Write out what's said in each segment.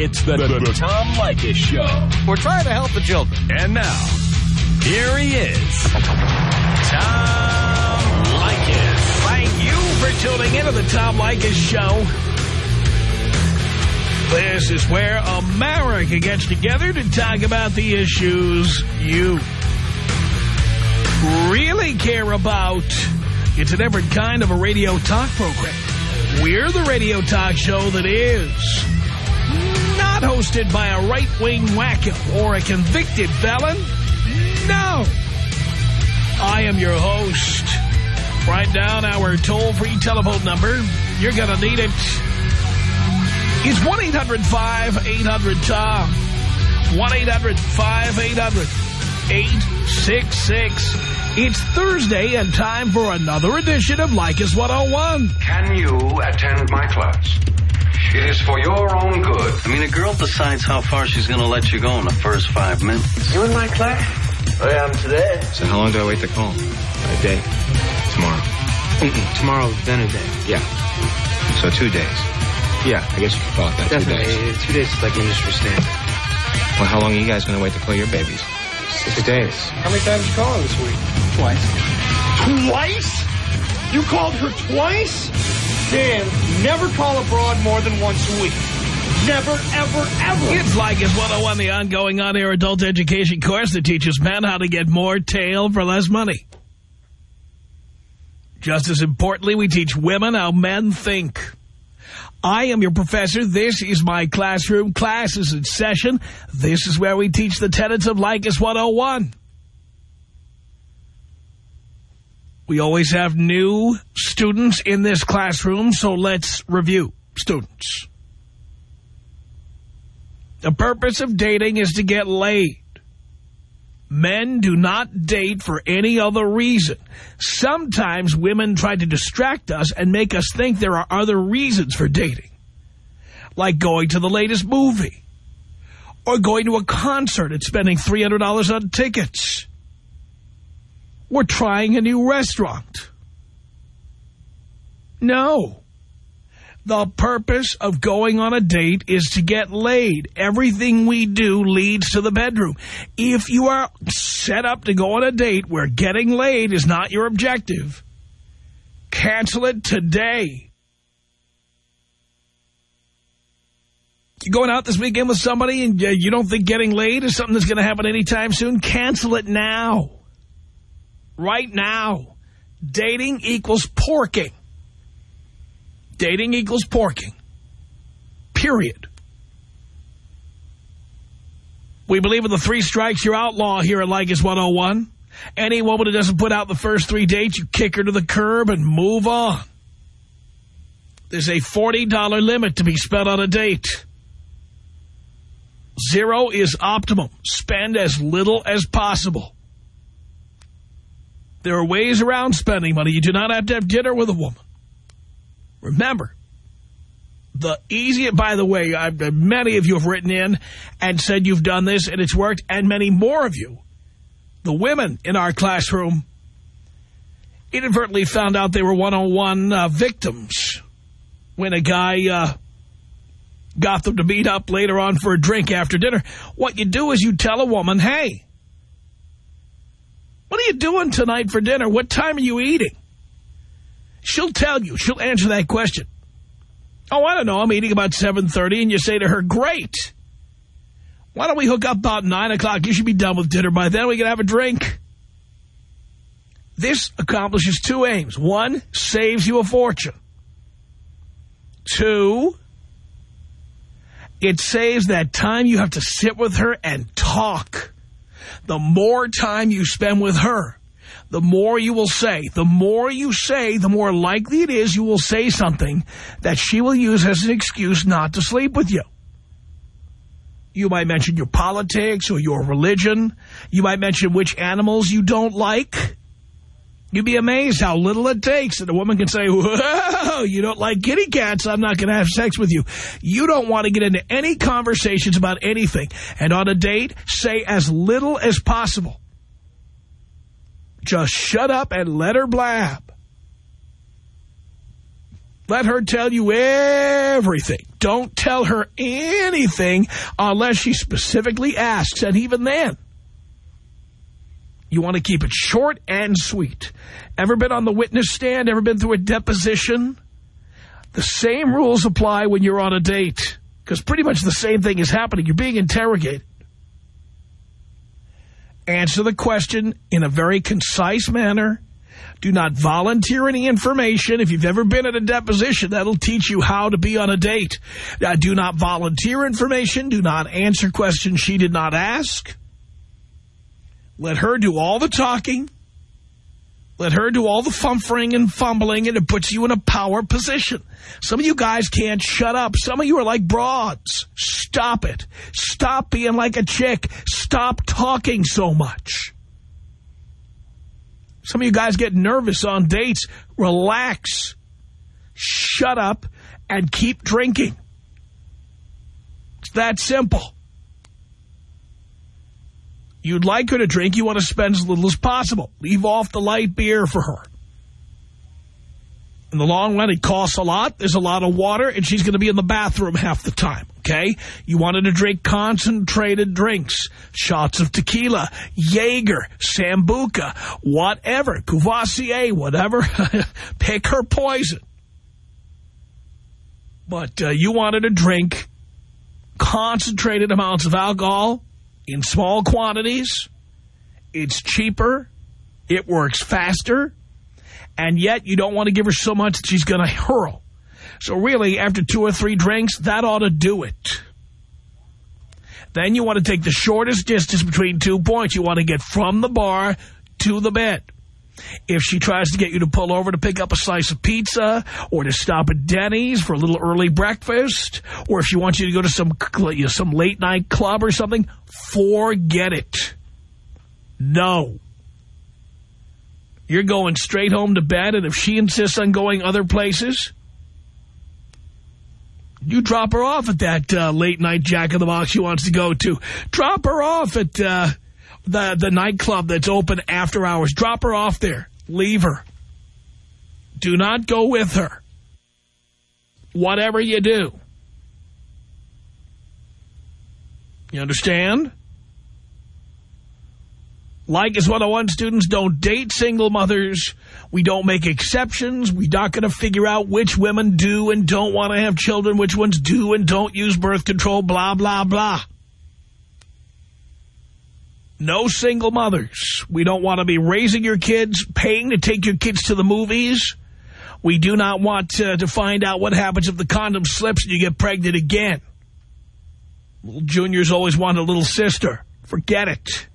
It's the, the, the Tom Leykis Show. We're trying to help the children. And now, here he is, Tom Leykis. Thank you for tuning in to the Tom Leykis Show. This is where America gets together to talk about the issues you really care about. It's a different kind of a radio talk program. We're the radio talk show that is not hosted by a right-wing wacko or a convicted felon. No. I am your host. Write down our toll-free telephone number. You're going to need it. It's 1-800-5800-TOM. 1-800-5800-866. It's Thursday and time for another edition of Leykis 101. Can you attend my class? It is for your own good. I mean, a girl decides how far she's going to let you go in the first five minutes. You in my class? I am today. So how long do I wait to call? A day? Tomorrow? Tomorrow, then a day. Yeah. So two days. Yeah, I guess you could call it that. Definitely. Two days. Two days is like industry standard. Well, how long are you guys going to wait to call your babies? Six days. How many times you call her this week? Twice. Twice? You called her twice? Dan, never call abroad more than once a week. Never, ever, ever. It's Leykis 101, the ongoing on-air adult education course that teaches men how to get more tail for less money. Just as importantly, we teach women how men think. I am your professor. This is my classroom. Class is in session. This is where we teach the tenets of Leykis 101. We always have new students in this classroom, so let's review students. The purpose of dating is to get laid. Men do not date for any other reason. Sometimes women try to distract us and make us think there are other reasons for dating. Like going to the latest movie. Or going to a concert and spending $300 on tickets. Or trying a new restaurant. No. The purpose of going on a date is to get laid. Everything we do leads to the bedroom. If you are set up to go on a date where getting laid is not your objective, cancel it today. You're going out this weekend with somebody and you don't think getting laid is something that's going to happen anytime soon? Cancel it now. Right now. Dating equals porking. Dating equals porking. Period. We believe in the three strikes you're outlaw here at Leykis 101. Any woman who doesn't put out the first three dates, you kick her to the curb and move on. There's a $40 limit to be spent on a date. Zero is optimum. Spend as little as possible. There are ways around spending money. You do not have to have dinner with a woman. Remember, the easiest, by the way, I've, many of you have written in and said you've done this and it's worked, and many more of you, the women in our classroom, inadvertently found out they were one-on-one uh, victims when a guy uh, got them to meet up later on for a drink after dinner. What you do is you tell a woman, hey, what are you doing tonight for dinner? What time are you eating? She'll tell you. She'll answer that question. Oh, I don't know. I'm eating about 7.30, and you say to her, great. Why don't we hook up about 9 o'clock? You should be done with dinner by then. We can have a drink. This accomplishes two aims. One, saves you a fortune. Two, it saves that time you have to sit with her and talk. The more time you spend with her, the more you will say. The more you say, the more likely it is you will say something that she will use as an excuse not to sleep with you. You might mention your politics or your religion. You might mention which animals you don't like. You'd be amazed how little it takes. And a woman can say, whoa, you don't like kitty cats, I'm not going to have sex with you. You don't want to get into any conversations about anything. And on a date, say as little as possible. Just shut up and let her blab. Let her tell you everything. Don't tell her anything unless she specifically asks, and even then, you want to keep it short and sweet. Ever been on the witness stand? Ever been through a deposition? The same rules apply when you're on a date because pretty much the same thing is happening. You're being interrogated. Answer the question in a very concise manner. Do not volunteer any information. If you've ever been at a deposition, that'll teach you how to be on a date. Uh, do not volunteer information. Do not answer questions she did not ask. Let her do all the talking. Let her do all the fumfering and fumbling, and it puts you in a power position. Some of you guys can't shut up. Some of you are like broads. Stop it. Stop being like a chick. Stop talking so much. Some of you guys get nervous on dates. Relax. Shut up and keep drinking. It's that simple. You'd like her to drink. You want to spend as little as possible. Leave off the light beer for her. In the long run, it costs a lot. There's a lot of water, and she's going to be in the bathroom half the time, okay? You wanted to drink concentrated drinks, shots of tequila, Jaeger, Sambuca, whatever, Courvoisier, whatever. Pick her poison. But uh, you wanted to drink concentrated amounts of alcohol in small quantities. It's cheaper. It works faster and yet you don't want to give her so much that she's going to hurl. So really, after two or three drinks, that ought to do it. Then you want to take the shortest distance between two points. You want to get from the bar to the bed. If she tries to get you to pull over to pick up a slice of pizza or to stop at Denny's for a little early breakfast or if she wants you to go to some, some late night club or something, forget it. No. You're going straight home to bed, and if she insists on going other places, you drop her off at that uh, late-night Jack-in-the-Box she wants to go to. Drop her off at uh, the, the nightclub that's open after hours. Drop her off there. Leave her. Do not go with her. Whatever you do. You understand? Leykis 101 students don't date single mothers. We don't make exceptions. We're not going to figure out which women do and don't want to have children, which ones do and don't use birth control, blah, blah, blah. No single mothers. We don't want to be raising your kids, paying to take your kids to the movies. We do not want uh, to find out what happens if the condom slips and you get pregnant again. Little juniors always want a little sister. Forget it.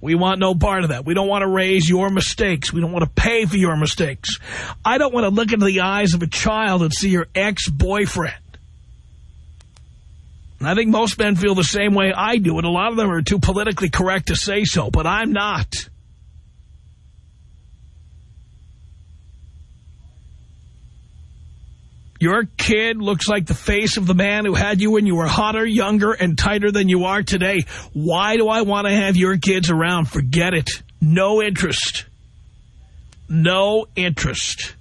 We want no part of that. We don't want to raise your mistakes. We don't want to pay for your mistakes. I don't want to look into the eyes of a child and see your ex-boyfriend. I think most men feel the same way I do, and a lot of them are too politically correct to say so, but I'm not. Your kid looks like the face of the man who had you when you were hotter, younger, and tighter than you are today. Why do I want to have your kids around? Forget it. No interest. No interest.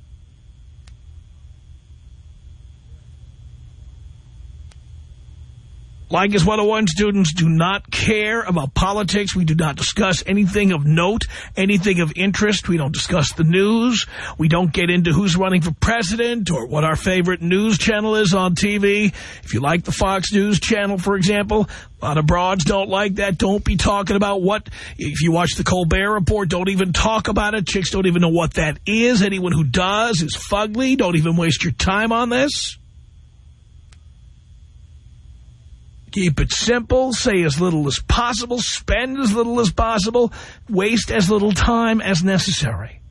Leykis 101 students do not care about politics. We do not discuss anything of note, anything of interest. We don't discuss the news. We don't get into who's running for president or what our favorite news channel is on TV. If you like the Fox News channel, for example, a lot of broads don't like that. Don't be talking about what, if you watch the Colbert Report, don't even talk about it. Chicks don't even know what that is. Anyone who does is fugly. Don't even waste your time on this. Keep it simple. Say as little as possible. Spend as little as possible. Waste as little time as necessary.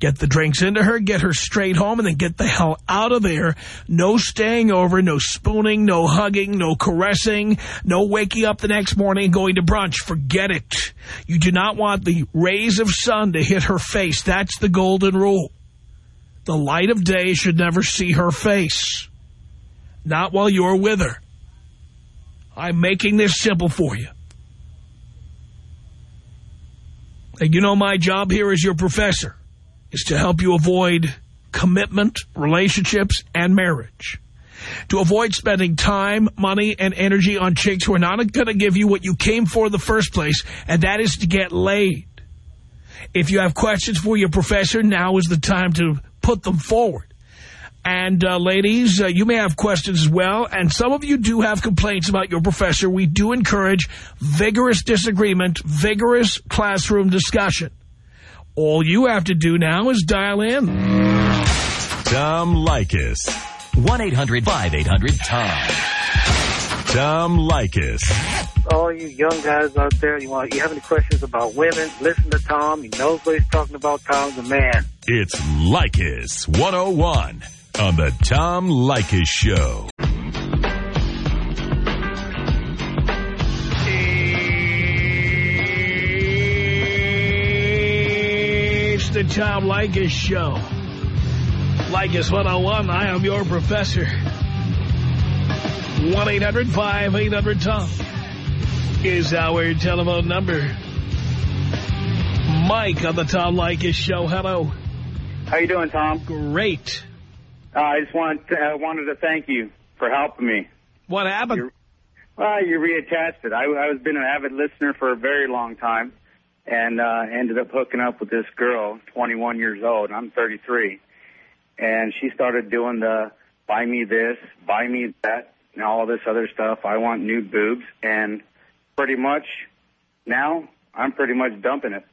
Get the drinks into her, get her straight home, and then get the hell out of there. No staying over, no spooning, no hugging, no caressing, no waking up the next morning and going to brunch. Forget it. You do not want the rays of sun to hit her face. That's the golden rule. The light of day should never see her face. Not while you're with her. I'm making this simple for you. And you know my job here as your professor is to help you avoid commitment, relationships, and marriage. To avoid spending time, money, and energy on chicks who are not going to give you what you came for in the first place, and that is to get laid. If you have questions for your professor, now is the time to put them forward. And uh, ladies, uh, you may have questions as well. And some of you do have complaints about your professor. We do encourage vigorous disagreement, vigorous classroom discussion. All you have to do now is dial in. Tom Leykis. 1-800-5800-TOM. Tom Leykis. all you young guys out there, you want you have any questions about women, listen to Tom. He knows what he's talking about. Tom's a man. It's Leykis 101 on the Tom Leykis Show. It's the Tom Leykis Show. Leykis 101, I am your professor. 1-800-5800-TOM is our telephone number. Mike on the Tom Leykis Show. Hello. How you doing, Tom? Great. Uh, I just want to, uh, wanted to thank you for helping me. What happened? You're- Well, you reattached it. I, I was been an avid listener for a very long time, and uh, ended up hooking up with this girl, 21 years old. I'm 33, and she started doing the buy me this, buy me that, and all this other stuff. I want new boobs, and pretty much now I'm pretty much dumping it.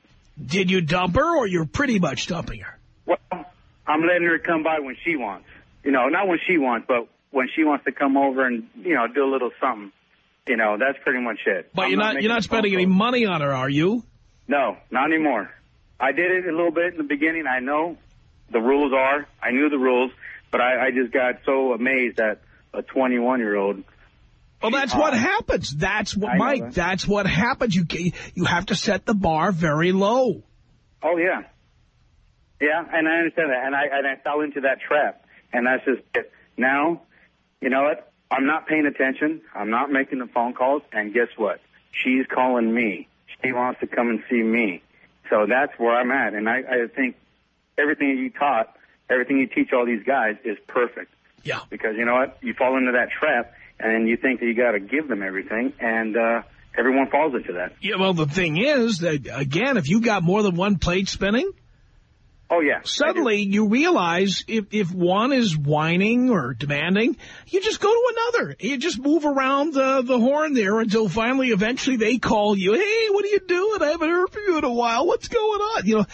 Did you dump her or you're pretty much dumping her? Well, I'm letting her come by when she wants. You know, not when she wants, but when she wants to come over and, you know, do a little something. You know, that's pretty much it. But I'm you're not making you're not spending any money on her, are you? No, not anymore. I did it a little bit in the beginning. I know the rules are. I knew the rules, but I, I just got so amazed at a 21-year-old. Well, that's what happens. That's what, Mike, that. that's what happens. You you have to set the bar very low. Oh, yeah. Yeah, and I understand that. And I, and I fell into that trap. And that's just it. Now, you know what? I'm not paying attention. I'm not making the phone calls. And guess what? She's calling me. She wants to come and see me. So that's where I'm at. And I, I think everything you taught, everything you teach all these guys is perfect. Yeah. Because you know what? You fall into that trap and you think that you got to give them everything. And uh, everyone falls into that. Yeah, well, the thing is that, again, if you got more than one plate spinning, Oh, yeah. Suddenly you realize if, if one is whining or demanding, you just go to another. You just move around the, the horn there until finally, eventually they call you. Hey, what are you doing? I haven't heard from you in a while. What's going on? You know,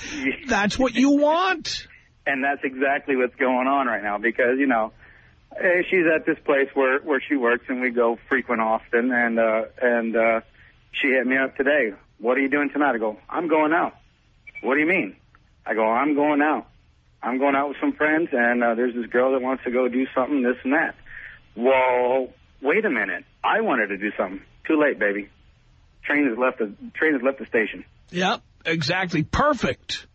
that's what you want. and that's exactly what's going on right now because you know eh, she's at this place where where she works and we go frequent often and uh and uh she hit me up today what are you doing tonight i go i'm going out what do you mean i go i'm going out i'm going out with some friends and uh, there's this girl that wants to go do something this and that well wait a minute i wanted to do something too late baby train has left the train has left the station Yep, exactly. Perfect.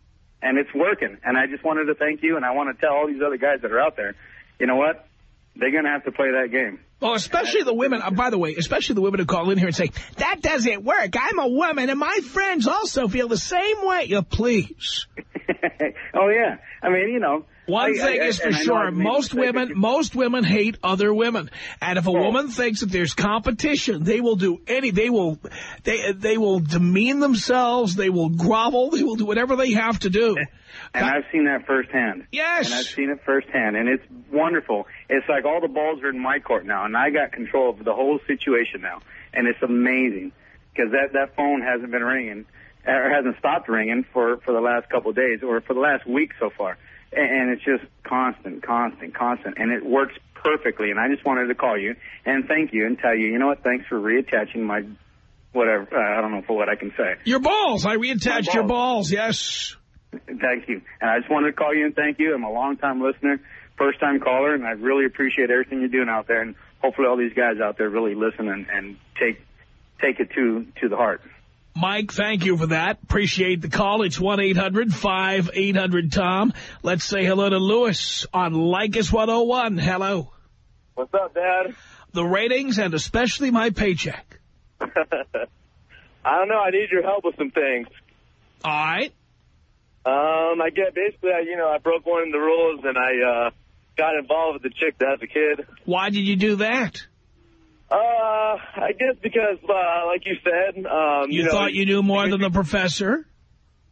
and it's working. And I just wanted to thank you, and I want to tell all these other guys that are out there, you know what? They're going to have to play that game. Well, especially the women, uh, by the way, especially the women who call in here and say, that doesn't work. I'm a woman and my friends also feel the same way. Yeah, please. oh yeah, I mean, you know. One I- thing I- is for sure, most women, most women hate other women. And if a Oh. woman thinks that there's competition, they will do any, they will, they, they will demean themselves, they will grovel, they will do whatever they have to do. And I've seen that firsthand. Yes. And I've seen it firsthand, and it's wonderful. It's like all the balls are in my court now, and I got control of the whole situation now, and it's amazing because that that phone hasn't been ringing or hasn't stopped ringing for for the last couple of days or for the last week so far, and, it's just constant, constant, constant, and it works perfectly. And I just wanted to call you and thank you and tell you, you know what? Thanks for reattaching my whatever. Uh, I don't know for what I can say. Your balls. I reattached My your balls. balls. Yes. Thank you. And I just wanted to call you and thank you. I'm a long-time listener, first-time caller, and I really appreciate everything you're doing out there. And hopefully all these guys out there really listen and, and take take it to, to the heart. Mike, thank you for that. Appreciate the call. It's 1-800-5800-TOM. Let's say hello to Lewis on Leykis 101. Hello. What's up, Dad? The ratings and especially my paycheck. I don't know. I need your help with some things. All right. Um, I get basically, I, you know, I broke one of the rules and I uh, got involved with the chick that has a kid. Why did you do that? Uh, I guess because, uh, like you said, um, You, you, know, thought you knew more than the professor?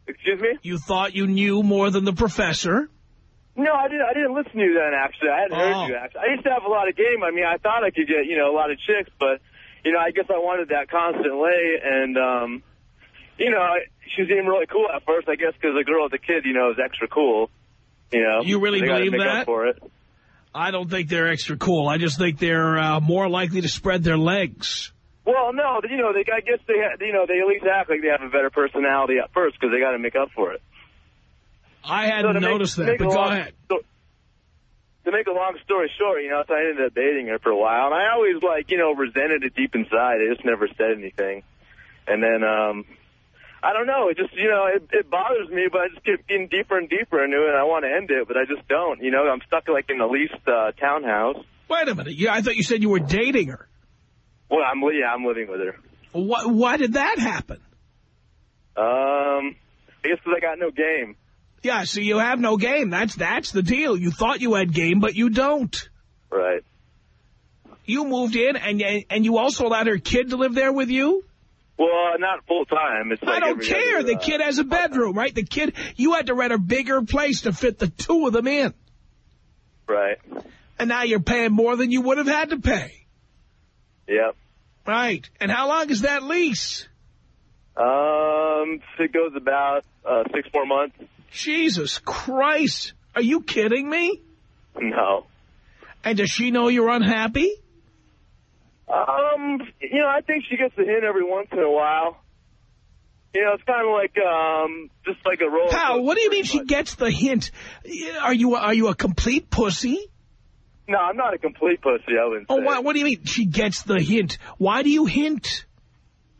Excuse me? You thought you knew more than the professor? No, I didn't. I didn't listen to you then. Actually, I hadn't Oh. heard you. Actually, I used to have a lot of game. I mean, I thought I could get you know a lot of chicks, but you know, I guess I wanted that constant lay, and um, you know, she seemed really cool at first. I guess because the girl with the kid, you know, is extra cool. You know, You really believe that? For it. I don't think they're extra cool. I just think they're uh, more likely to spread their legs. Well, no, you know, they I guess they ha you know they at least act like they have a better personality at first because they got to make up for it. I hadn't make- noticed to that, but go long ahead. to make a long story short, you know, so I ended up dating her for a while, and I always like, you know, resented it deep inside. I just never said anything, and then, um, I don't know, it just, you know, it, it bothers me, but I just keep getting deeper and deeper into it. and I want to end it, but I just don't. You know, I'm stuck like in the leased uh, townhouse. Wait a minute. Yeah, I thought you said you were dating her. Well, I'm yeah, I'm living with her. Why, why did that happen? Um, I guess because I got no game. Yeah, so you have no game. That's that's the deal. You thought you had game, but you don't. Right. You moved in, and and you also allowed her kid to live there with you? Well, uh, not full time. It's I don't care. other, The uh, kid has a bedroom, right? The kid, you had to rent a bigger place to fit the two of them in. Right. And now you're paying more than you would have had to pay. Yep. Right. And how long is that lease? Um, it goes about uh, six more months. Jesus Christ. Are you kidding me? No. And does she know you're unhappy? Um, you know, I think she gets a hint every once in a while. You know, it's kind of like um, just like a roller. Pal, what do you mean she gets the hint? Are you are you a complete pussy? No, I'm not a complete pussy. I wouldn't Oh, why, what, what do you mean she gets the hint? Why do you hint?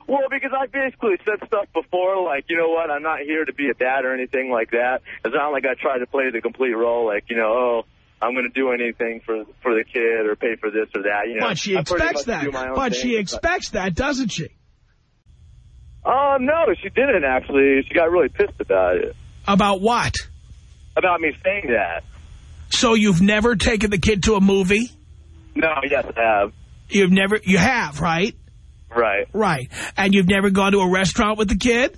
Well, because I basically said stuff before, like, you know what, I'm not here to be a dad or anything like that. It's not like I try to play the complete role, like, you know, oh, I'm going to do anything for for the kid or pay for this or that. You know, But she expects that. do my own But she expects that, doesn't she? Um, no, she didn't actually. She got really pissed about it, About what? about me saying that. So you've never taken the kid to a movie? No, yes, I have. You've never, you have, right? Right. Right. And you've never gone to a restaurant with the kid?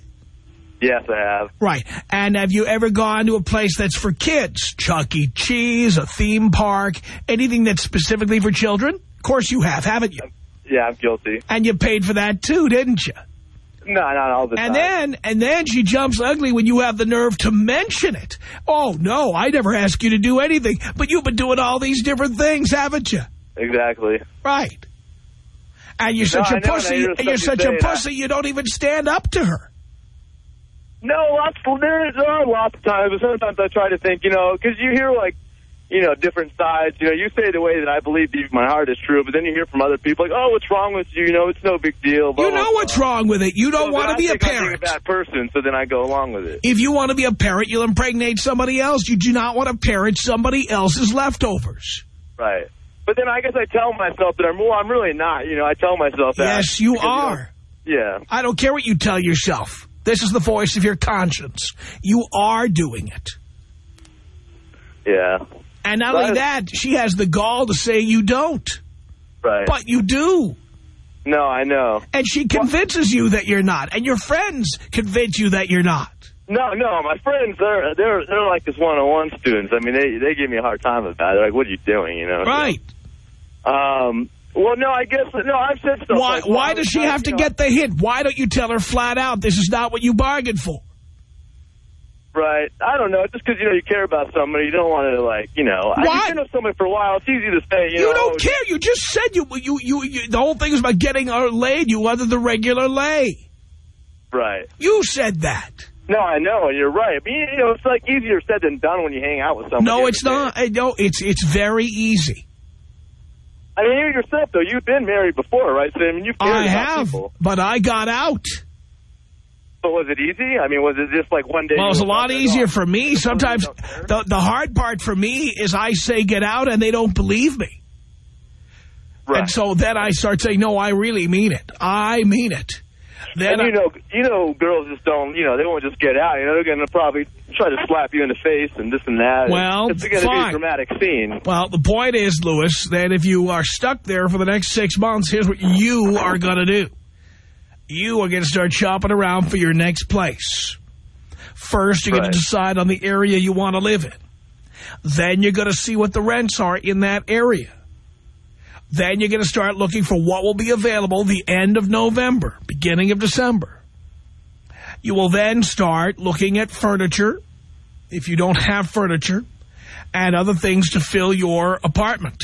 Yes, I have. Right. And have you ever gone to a place that's for kids? Chuck E. Cheese, a theme park, anything that's specifically for children? Of course you have, haven't you? Yeah, I'm guilty. And you paid for that too, didn't you? No, not all the time. And time. then, and then she jumps ugly when you have the nerve to mention it. Oh, no, I never asked you to do anything, but you've been doing all these different things, haven't you? Exactly. Right. And you're such a know, pussy, and you're such a say, and I- pussy, you don't even stand up to her. No, lots. There, there are lots of times, but sometimes I try to think, you know, because you hear like, you know, different sides. You know, you say the way that I believe deep in my heart is true, but then you hear from other people like, oh, what's wrong with you? You know, it's no big deal. blah, You blah, know what's wrong with it. You don't So want to be a think I'm parent. a bad person, so then I go along with it. If you want to be a parent, you'll impregnate somebody else. You do not want to parent somebody else's leftovers. Right. But then I guess I tell myself that I'm, well, I'm really not. You know, I tell myself that. Yes, you because, know, are. yeah. I don't care what you tell yourself. This is the voice of your conscience. You are doing it. Yeah. And not only that, she has the gall to say you don't. Right. But you do. No, I know. And she convinces you that you're not. And your friends convince you that you're not. No, no, my friends, they're they're they're like this one-on-one students. I mean, they they give me a hard time about it. They're like, "What are you doing?" You know. So, Right. um. Well, no, I guess no. I've said stuff. Why, like, why does she have to know, get the hint? Why don't you tell her flat out, this is not what you bargained for? Right. I don't know. Just because you know you care about somebody, you don't want to like you know. I Why? you know somebody for a while. It's easy to say. You, You know, don't oh, care. You just said you, you, you, you, the whole thing is about getting her laid. You wanted the regular lay. Right. You said that. No, I know, and you're right. But you know, it's like easier said than done when you hang out with somebody. No, it's not. Uh, No, it's, it's very easy. I mean, you yourself though, you've been married before, right? So I mean, you've I have, people. but I got out. But was it easy? I mean, was it just like one day? Well, you it's a lot easier oh, for me. Sometimes the, the hard part for me is I say get out and they don't believe me. Right. And so then I start saying, no, I really mean it. I mean it. Then and you know, you know, girls just don't, you know, they won't just get out. You know, they're going to probably try to slap you in the face and this and that. Well, it's going to be a dramatic scene. Well, the point is, Lewis, that if you are stuck there for the next six months, here's what you are going to do. You are going to start shopping around for your next place. First, you're going to decide on the area you want to live in. Then you're going to see what the rents are in that area. Then you're going to start looking for what will be available the end of November, beginning of December. You will then start looking at furniture, if you don't have furniture, and other things to fill your apartment.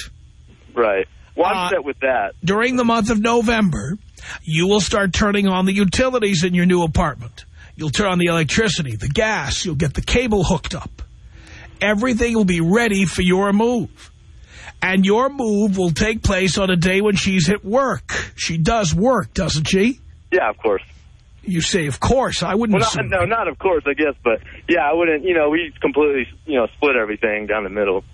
Right. Well, I'm Uh, set with that. During the month of November, you will start turning on the utilities in your new apartment. You'll turn on the electricity, the gas, you'll get the cable hooked up. Everything will be ready for your move. And your move will take place on a day when she's at work. She does work, doesn't she? Yeah, of course. You say, of course. I wouldn't Well, not, no, not of course, I guess, but yeah, I wouldn't. You know, we completely, you know, split everything down the middle.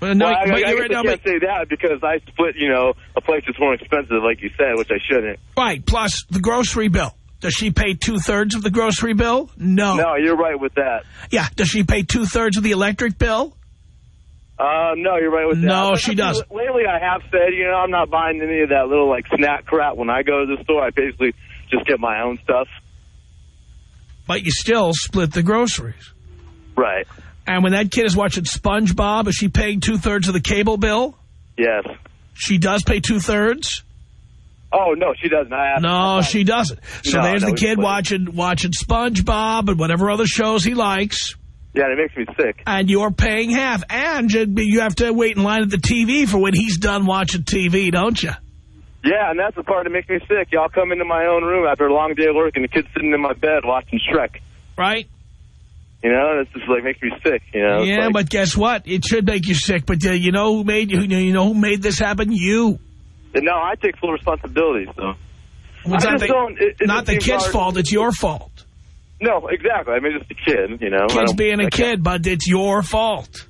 But no, well, I, I, I but- can't say that because I split, you know, a place that's more expensive, like you said, which I shouldn't. right, plus the grocery bill. Does she pay two-thirds of the grocery bill? No. No, you're right with that. Yeah, does she pay two-thirds of the electric bill? Uh, no, you're right with that. No, she doesn't. Lately, I have said, you know, I'm not buying any of that little like snack crap when I go to the store. I basically just get my own stuff. But you still split the groceries. Right. And when that kid is watching SpongeBob, is she paying two-thirds of the cable bill? Yes. She does pay two-thirds? Oh no, she doesn't. No, she doesn't. So No, there's no, the kid watching watching SpongeBob and whatever other shows he likes, Yeah, it makes me sick. and you're paying half. And you have to wait in line at the TV for when he's done watching TV, don't you? Yeah, and that's the part that makes me sick. Y'all come into my own room after a long day of work, and the kid's sitting in my bed watching Shrek. Right? You know, it's just like makes me sick. You know. Yeah, like- but guess what? It should make you sick. But uh, you know who made you? You know who made this happen? You. no, I take full responsibility. So. It's I not just the, it- it not the kid's hard- fault. It's your fault. No, exactly. I mean, just a kid. You know. Kid's being a kid, but it's your fault.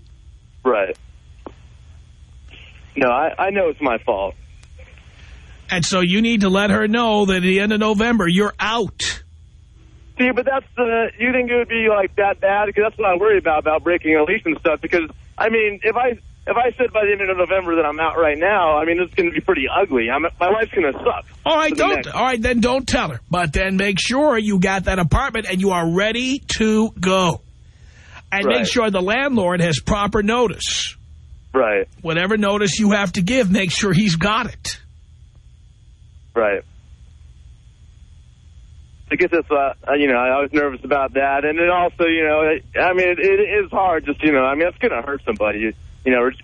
Right. No, I, I know it's my fault. And so you need to let her know that at the end of November, you're out. See, but that's the. You think it would be like that bad? Because that's what I worry about about breaking a lease and stuff. Because I mean, if I if I said by the end of November that I'm out right now, I mean it's going to be pretty ugly. I'm, my life's going to suck. All right, don't. next- All right, then don't tell her. But then make sure you got that apartment and you are ready to go. And Right. make sure the landlord has proper notice. Right. Whatever notice you have to give, make sure he's got it. Right. I guess that's uh, you know I was nervous about that, and it also you know I mean it, it is hard just you know I mean it's going to hurt somebody you, you know re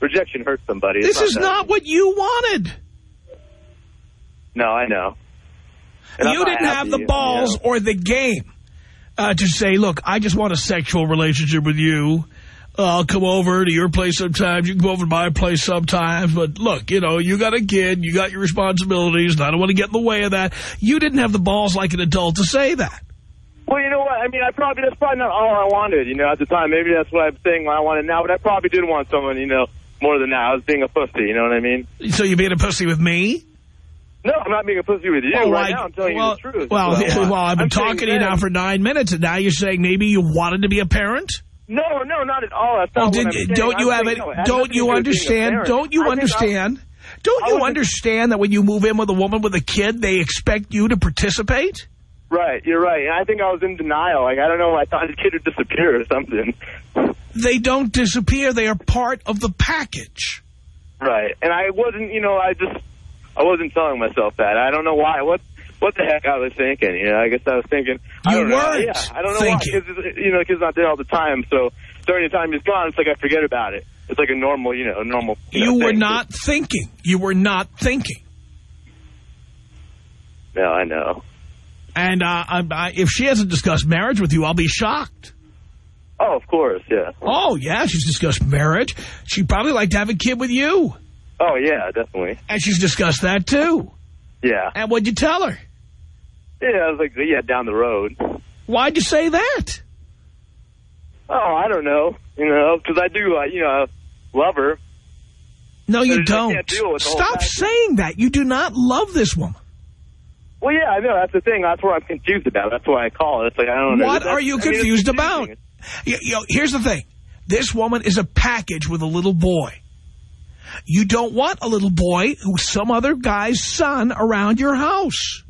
rejection hurts somebody. It's This is that- not what you wanted. No, I know. And I'm you didn't have the you balls know. or the game uh, to say, look, I just want a sexual relationship with you. I'll come over to your place sometimes. You can come over to my place sometimes. But look, you know, you got a kid. You got your responsibilities. And I don't want to get in the way of that. You didn't have the balls like an adult to say that. Well, you know what? I mean, I probably that's probably not all I wanted. You know, at the time, maybe that's what I'm saying. What I wanted now, but I probably did want someone. You know, more than that. I was being a pussy. You know what I mean? So you're being a pussy with me? No, I'm not being a pussy with you. Oh, right now, I'm telling well, you the truth. Well, That's what I want. well, I've been I'm talking to you now for nine minutes, and now you're saying maybe you wanted to be a parent? No, no, not at all. That's Well, did, what I'm saying. don't you I'm have it? no, Don't you to do with being a understand? Don't you I understand? Don't you understand that when you move in with a woman with a kid, they expect you to participate? Right, you're right. And I think I was in denial. Like, I don't know, I thought the kid would disappear or something. They don't disappear. They are part of the package. Right. And I wasn't, you know, I just, I wasn't telling myself that. I don't know why. What what the heck I was thinking? You know, I guess I was thinking. I don't know. Yeah, I don't know thinking. why. Cause, you know, the kid's not there all the time. So during the time he's gone, it's like I forget about it. It's like a normal, you know, a normal. You, You know, were thing. not thinking. You were not thinking. No, I know. And uh, I, I, if she hasn't discussed marriage with you, I'll be shocked. Oh, of course, yeah. Oh, yeah, she's discussed marriage. She'd probably like to have a kid with you. Oh, yeah, definitely. And she's discussed that, too. Yeah. And what'd you tell her? Yeah, I was like, yeah, down the road. Why'd you say that? Oh, I don't know. You know, because I do, uh, you know, love her. No, you don't. can't deal with Stop saying that. You do not love this woman. Well, yeah, I know. That's the thing. That's what I'm confused about. That's why I call. it. It's like, I don't know. What are you I mean, confused about? You, you know, here's the thing. This woman is a package with a little boy. You don't want a little boy who's some other guy's son around your house.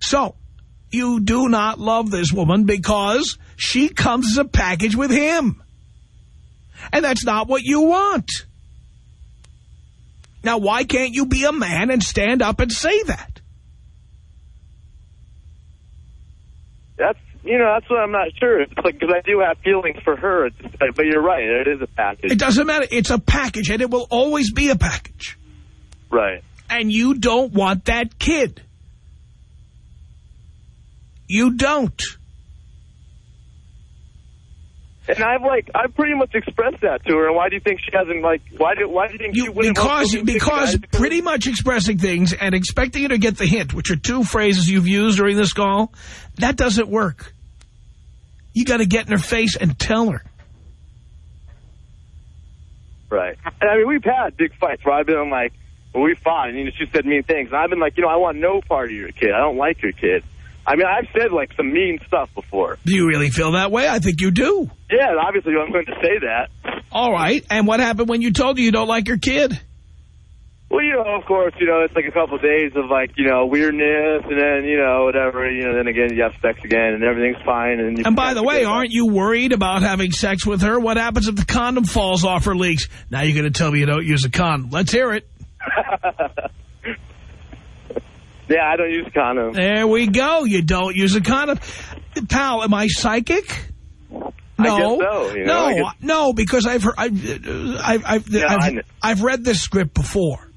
So, you do not love this woman because she comes as a package with him. And that's not what you want. Now, why can't you be a man and stand up and say that? That's you know that's what I'm not sure. It's like because I do have feelings for her, but you're right. It is a package, It doesn't matter. It's a package, and it will always be a package. right? And you don't want that kid. You don't. And I've like I've pretty much expressed that to her. And why do you think she hasn't like why do why do you think she wouldn't because because pretty much expressing things and expecting you to get the hint, which are two phrases you've used during this call, that doesn't work. You got to get in her face and tell her. right? And I mean we've had big fights where I've been like, well, we fought, and you know, she said mean things, and I've been like, you know, I want no part of your kid. I don't like your kid. I mean, I've said like some mean stuff before. Do you really feel that way? I think you do. Yeah, obviously I'm going to say that. All right. And what happened when you told her you don't like your kid? Well, you know, of course, you know, it's like a couple of days of like, you know, weirdness, and then, you know, whatever, you know, then again you have sex again, and everything's fine. And, And by the way, aren't you worried about having sex with her? What happens if the condom falls off or leaks? Now you're going to tell me you don't use a condom. Let's hear it. yeah, I don't use condoms. There we go. You don't use a condom. Pal, am I psychic? No, I guess so, you know, no, no, because I've heard, I've, I've, I've, I've, I've read this script before.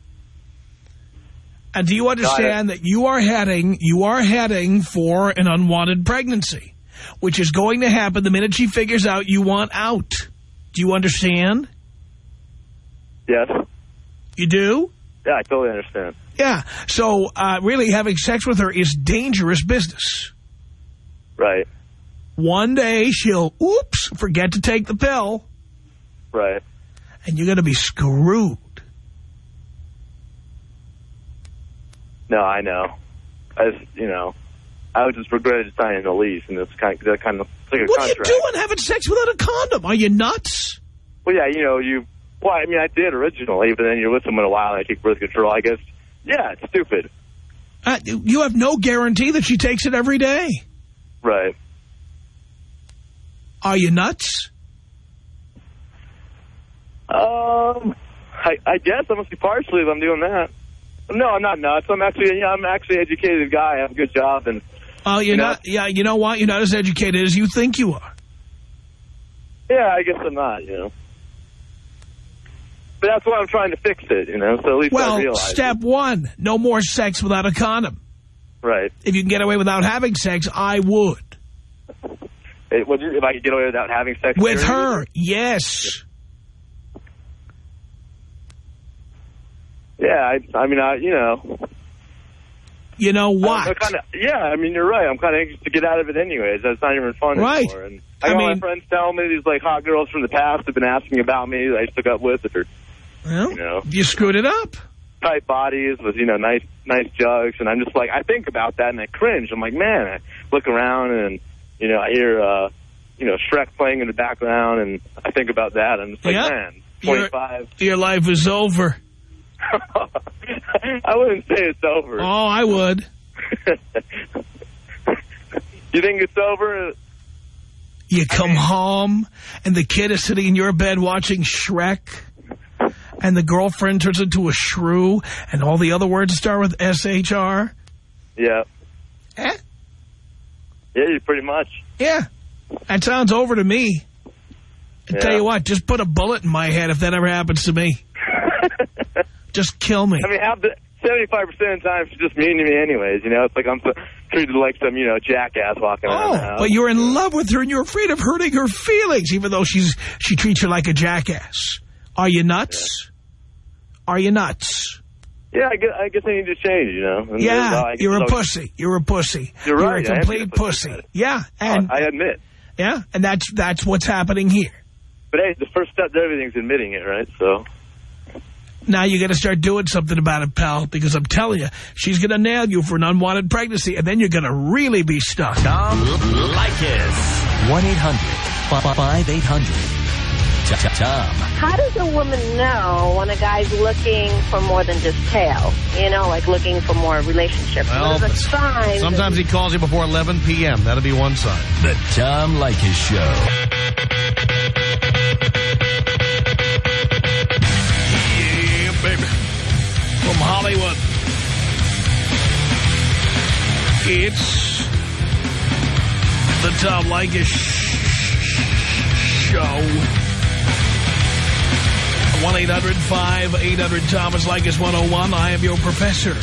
And do you understand that you are heading, you are heading for an unwanted pregnancy, which is going to happen the minute she figures out you want out. Do you understand? Yes. You do? Yeah, I totally understand. Yeah. So, uh, really, having sex with her is dangerous business. Right. One day she'll, oops, forget to take the pill, Right. and you're going to be screwed. No, I know. I just, you know, I would just regret signing the lease, and it's kind of, that kind of like a What are you contract. doing having sex without a condom? Are you nuts? Well, yeah, you know, you. Well, I mean, I did originally, but then you're with someone a while, and I take birth control. I guess, yeah, it's stupid. Uh, you have no guarantee that she takes it every day. Right. Are you nuts? Um, I, I guess I must be partially if I'm doing that. No, I'm not nuts. I'm actually, yeah, I'm actually an educated guy. I have a good job, and Oh, you're You know- not. Yeah, you know what? You're not as educated as you think you are. yeah, I guess I'm not. You know. But that's why I'm trying to fix it, you know, so at least I realize. Well, step one, no more sex without a condom. Right. If you can get away without having sex, I would. It, would you, if I could get away without having sex With her, yes. Yeah, I, I mean, I, you know. You know what? I'm kinda, yeah, I mean, you're right. I'm kind of anxious to get out of it anyways. That's not even fun Right. anymore. And I I got my friends telling me these, like, hot girls from the past have been asking about me that I took up with or, Well, you know. you screwed it up. tight bodies with, you know, nice nice jugs. And I'm just like, I think about that and I cringe. I'm like, man, I look around and, you know, I hear, uh, you know, Shrek playing in the background and I think about that. I'm just like, Yeah. man, You're- 25. Your life is over. I wouldn't say it's over. Oh, I would. you think it's over? You come home, and the kid is sitting in your bed watching Shrek, and the girlfriend turns into a shrew, and all the other words start with S-H-R. Yeah. Eh? Yeah, pretty much. Yeah, that sounds over to me. I tell you what, just put a bullet in my head if that ever happens to me. Just kill me. I mean, half the 75% of the time she's just mean to me anyways. You know, it's like I'm so, treated like some, you know, jackass walking around Oh, but you're in love with her and you're afraid of hurting her feelings, even though she's she treats you like a jackass. Are you nuts? Are you nuts? Yeah, I guess, I guess I need to change, you know. And yeah, you're a pussy. You're a pussy. You're right. You're a complete pussy. pussy. Yeah, and I, admit. Yeah, and that's that's what's happening here. But hey, the first step to everything's admitting it, right? So. Now you got to start doing something about it, pal, because I'm telling you, she's going to nail you for an unwanted pregnancy, and then you're going to really be stuck. Tom Leykis. 1-800-5800. Tom. How does a woman know when a guy's looking for more than just tail? You know, like looking for more relationship. Well, sometimes he calls you before 11 p.m. That'll be one sign. The Tom Leykis Show. from Hollywood. It's the Tom Leykis Show. 1-800-5800-TOM is Leykis 101. I am your professor.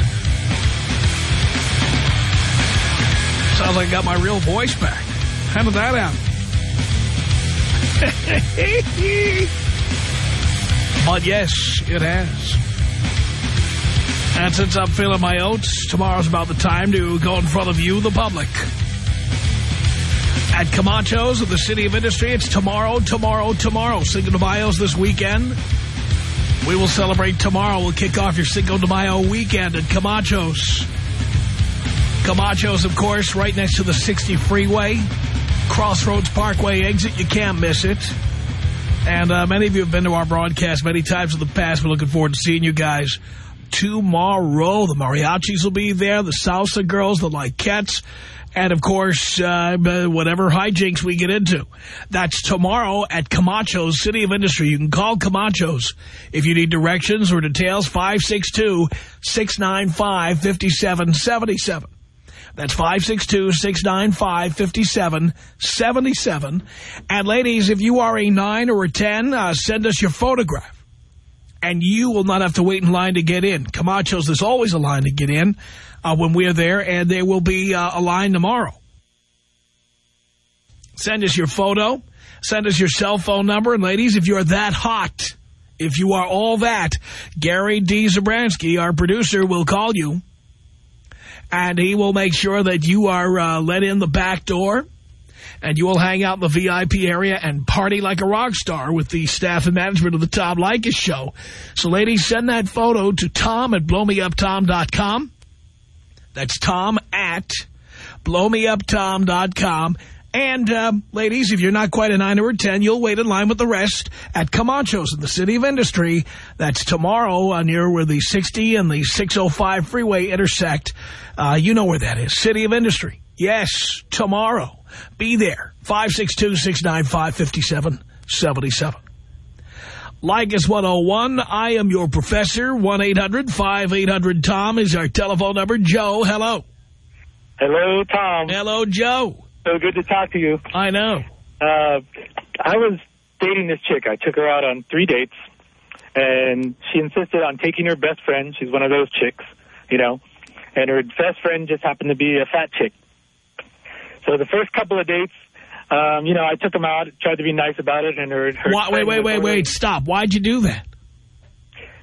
Sounds like I got my real voice back. How did that happen? But yes, it has. And since I'm feeling my oats, tomorrow's about the time to go in front of you, the public. At Camacho's of the City of Industry, it's tomorrow, tomorrow, tomorrow. Cinco de Mayo's this weekend. We will celebrate tomorrow. We'll kick off your Cinco de Mayo weekend at Camacho's. Camacho's, of course, right next to the 60 freeway. Crossroads Parkway exit. You can't miss it. And uh, many of you have been to our broadcast many times in the past. We're looking forward to seeing you guys tomorrow. The mariachis will be there, the salsa girls, the Leykettes, and, of course, uh, whatever hijinks we get into. That's tomorrow at Camacho's, City of Industry. You can call Camacho's if you need directions or details, 562-695-5777. That's 562-695-5777. And ladies, if you are a 9 or a 10, uh, send us your photograph. And you will not have to wait in line to get in. Camacho's, there's always a line to get in uh, when we're there, and there will be uh, a line tomorrow. Send us your photo. Send us your cell phone number. And ladies, if you're that hot, if you are all that, Gary D. Zabransky, our producer, will call you and he will make sure that you are uh, let in the back door and you will hang out in the VIP area and party like a rock star with the staff and management of the Tom Leykis show. So, ladies, send that photo to Tom at blowmeuptom.com. That's Tom at blowmeuptom.com. And, uh, ladies, if you're not quite a 9 or a 10, you'll wait in line with the rest at Camacho's in the City of Industry. That's tomorrow uh, near where the 60 and the 605 freeway intersect. Uh, you know where that is. City of Industry. Yes, tomorrow. Be there. 562-695-5777. Leykis 101, I am your professor. 1-800-5800-TOM is our telephone number. Joe, hello. Hello, Tom. Hello, Joe. So good to talk to you. I know. Uh, I was dating this chick. I took her out on three dates, and she insisted on taking her best friend. She's one of those chicks, you know, and her best friend just happened to be a fat chick. So the first couple of dates, um, you know, I took them out, tried to be nice about it, and her... her wait, wait, wait, wait, stop. Why'd you do that?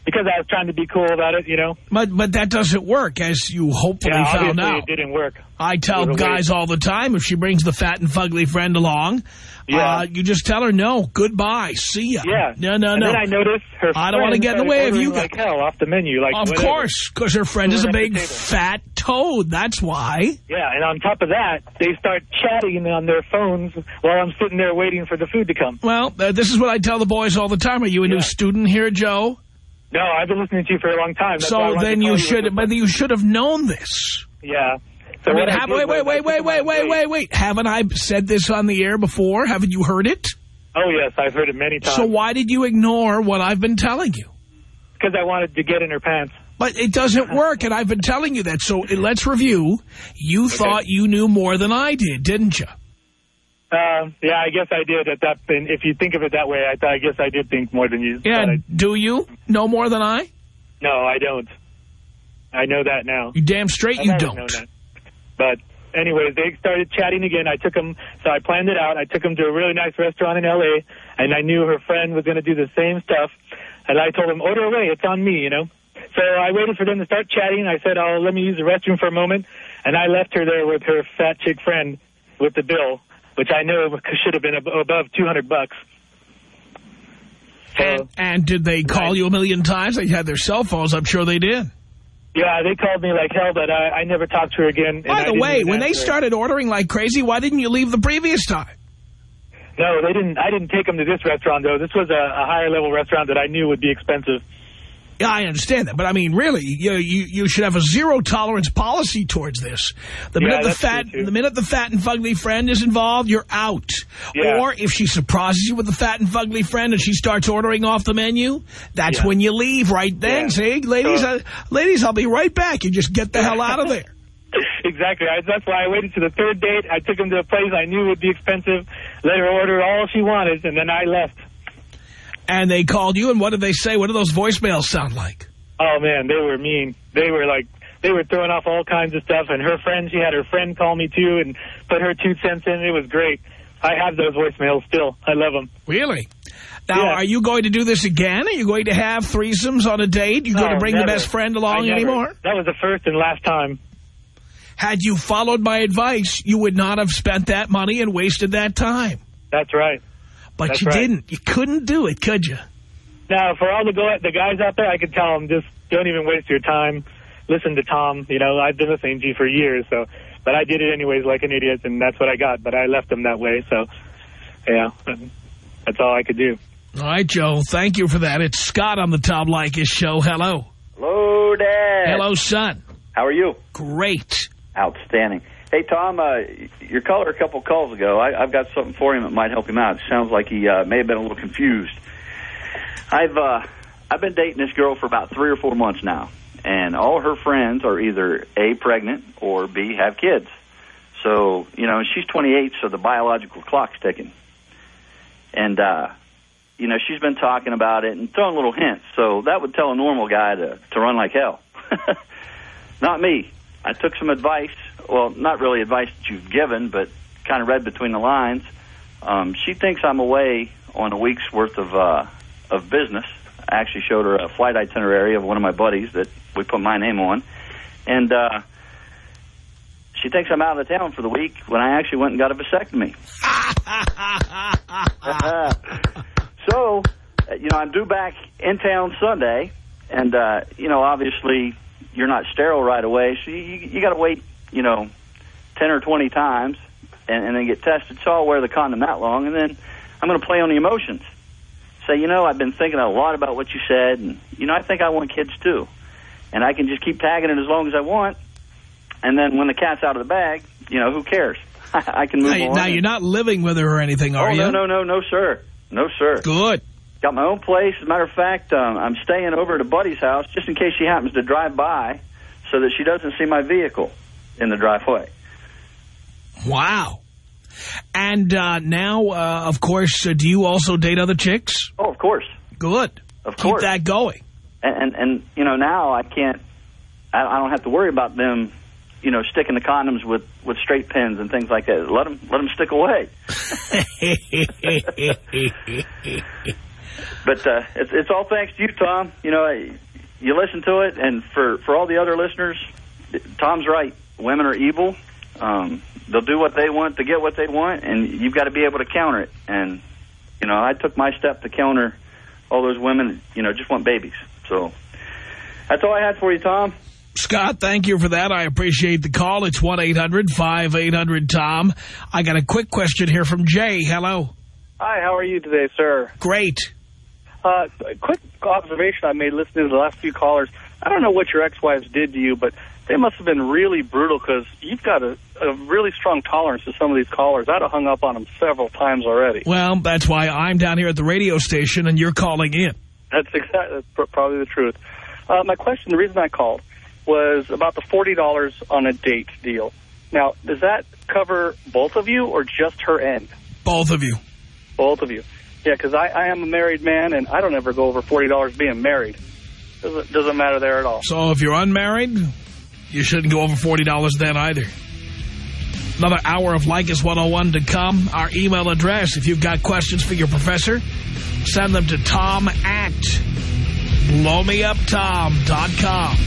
Because I was trying to be cool about it, you know. But but that doesn't work, as you hopefully Yeah, found out. it didn't work. I tell It was a guys all the time, if she brings the fat and fugly friend along, Yeah. uh, you just tell her, no, goodbye, see ya. Yeah. No, no, and no. then I noticed her I don't wanna get in the way of you like hell off the menu. Like of whatever. course, because her friend is a Food at the big fat toad. That's why. Yeah, and on top of that, they start chatting on their phones while I'm sitting there waiting for the food to come. Well, uh, this is what I tell the boys all the time. Are you a new student here, Joe? No, I've been listening to you for a long time. That's so then you should, the- but you should have known this. Yeah. So I mean, what I wait, wait, wait, wait, wait, wait, wait, wait. Haven't I said this on the air before? Haven't you heard it? Oh, yes, I've heard it many times. So why did you ignore what I've been telling you? Because I wanted to get in her pants. But it doesn't work, and I've been telling you that. So uh, let's review. You thought you knew more than I did, didn't you? Um, yeah, I guess I did at that. And if you think of it that way, I I guess I did think more than you. Yeah, I- do you know more than I? no, I don't. I know that now. You damn straight I've you don't. But anyways, they started chatting again. I took them, so I planned it out. I took them to a really nice restaurant in L.A., and I knew her friend was going to do the same stuff. And I told them, order away, it's on me, you know. So I waited for them to start chatting. I said, oh, let me use the restroom for a moment. And I left her there with her fat chick friend with the bill, which I know should have been above 200 bucks. And, and did they call you a million times? They had their cell phones. I'm sure they did. Yeah, they called me like hell, but I, I never talked to her again. By the way, when they started ordering like crazy, why didn't you leave the previous time? No, they didn't. I didn't take them to this restaurant, though. This was a, a higher level restaurant that I knew would be expensive. Yeah, I understand that. But, I mean, really, you, you, you should have a zero-tolerance policy towards this. The minute, Yeah, the, fat, that's true, too. the minute the fat and fugly friend is involved, you're out. Yeah. Or if she surprises you with the fat and fugly friend and she starts ordering off the menu, that's Yeah. when you leave right then. See, ladies, So- uh, ladies, I'll be right back. You just get the hell out of there. exactly. I, that's why I waited to the third date. I took him to a place I knew would be expensive, let her order all she wanted, and then I left. And they called you, and what did they say? What do those voicemails sound like? Oh, man, they were mean. They were like, they were throwing off all kinds of stuff, and her friend, she had her friend call me, too, and put her two cents in. It was great. I have those voicemails still. I love them. Really? Now, Yeah. are you going to do this again? Are you going to have threesomes on a date? Are You going to No, bring the best friend along never. anymore? That was the first and last time. Had you followed my advice, you would not have spent that money and wasted that time. That's right. But That's you right. didn't. You couldn't do it, could you? Now, for all the go the guys out there, I could tell them just don't even waste your time. Listen to Tom. You know, I've been listening to you for years, so but I did it anyways, like an idiot, and that's what I got. But I left them that way, so yeah, that's all I could do. All right, Joe. Thank you for that. It's Scott on the Tom Leykis show. Hello. Hello, Dad. Hello, son. How are you? Great. Outstanding. Hey, Tom, uh, your caller a couple calls ago, I, I've got something for him that might help him out. It sounds like he uh, may have been a little confused. I've uh, I've been dating this girl for about three or four months now, and all her friends are either A, pregnant, or B, have kids. So, you know, she's 28, so the biological clock's ticking. And, uh, you know, she's been talking about it and throwing little hints. So that would tell a normal guy to, to run like hell. Not me. I took some advice. Well, not really advice that you've given, but kind of read between the lines. Um, she thinks I'm away on a week's worth of uh, of business. I actually showed her a flight itinerary of one of my buddies that we put my name on, and uh, she thinks I'm out of town for the week when I actually went and got a vasectomy. so, you know, I'm due back in town Sunday, and uh, you know, obviously, you're not sterile right away, so you, you got to wait, you know, ten or twenty times, and, and then get tested. So I'll wear the condom that long, and then I'm going to play on the emotions. Say, you know, I've been thinking a lot about what you said, and you know, I think I want kids too, and I can just keep tagging it as long as I want, and then when the cat's out of the bag, you know, who cares? I can move Now, on. now you're not living with her or anything, are oh, you? no, no, no, no, sir. No, sir. Good. Got my own place. As a matter of fact, um, I'm staying over at a buddy's house just in case she happens to drive by so that she doesn't see my vehicle in the driveway. Wow. And uh, now, uh, of course, uh, do you also date other chicks? Oh, of course. Good. Of Keep course. Keep that going. And, and, and you know, now I can't, I, I don't have to worry about them, you know, sticking the condoms with, with straight pins and things like that. Let them, let them stick away. But uh, it's, it's all thanks to you, Tom. You know, you listen to it, and for, for all the other listeners, Tom's right. Women are evil. Um, they'll do what they want to get what they want, and you've got to be able to counter it. And, you know, I took my step to counter all those women, you know, just want babies. So that's all I had for you, Tom. Scott, thank you for that. I appreciate the call. It's 1-800-5800-TOM. I got a quick question here from Jay. Hello. Hi, how are you today, sir? Great. Uh, quick observation I made listening to the last few callers. I don't know what your ex-wives did to you, but they must have been really brutal because you've got a, a really strong tolerance to some of these callers. I'd have hung up on them several times already. Well, that's why I'm down here at the radio station and you're calling in. That's exactly that's pr- probably the truth. Uh, my question, the reason I called, was about the $40 on a date deal. Now, does that cover both of you or just her end? Both of you. Both of you. Yeah, because I, I am a married man, and I don't ever go over $40 being married. Doesn't, doesn't matter there at all. So if you're unmarried, you shouldn't go over $40 then either. Another hour of Leykis 101 to come. Our email address, if you've got questions for your professor, send them to tom at blowmeuptom.com.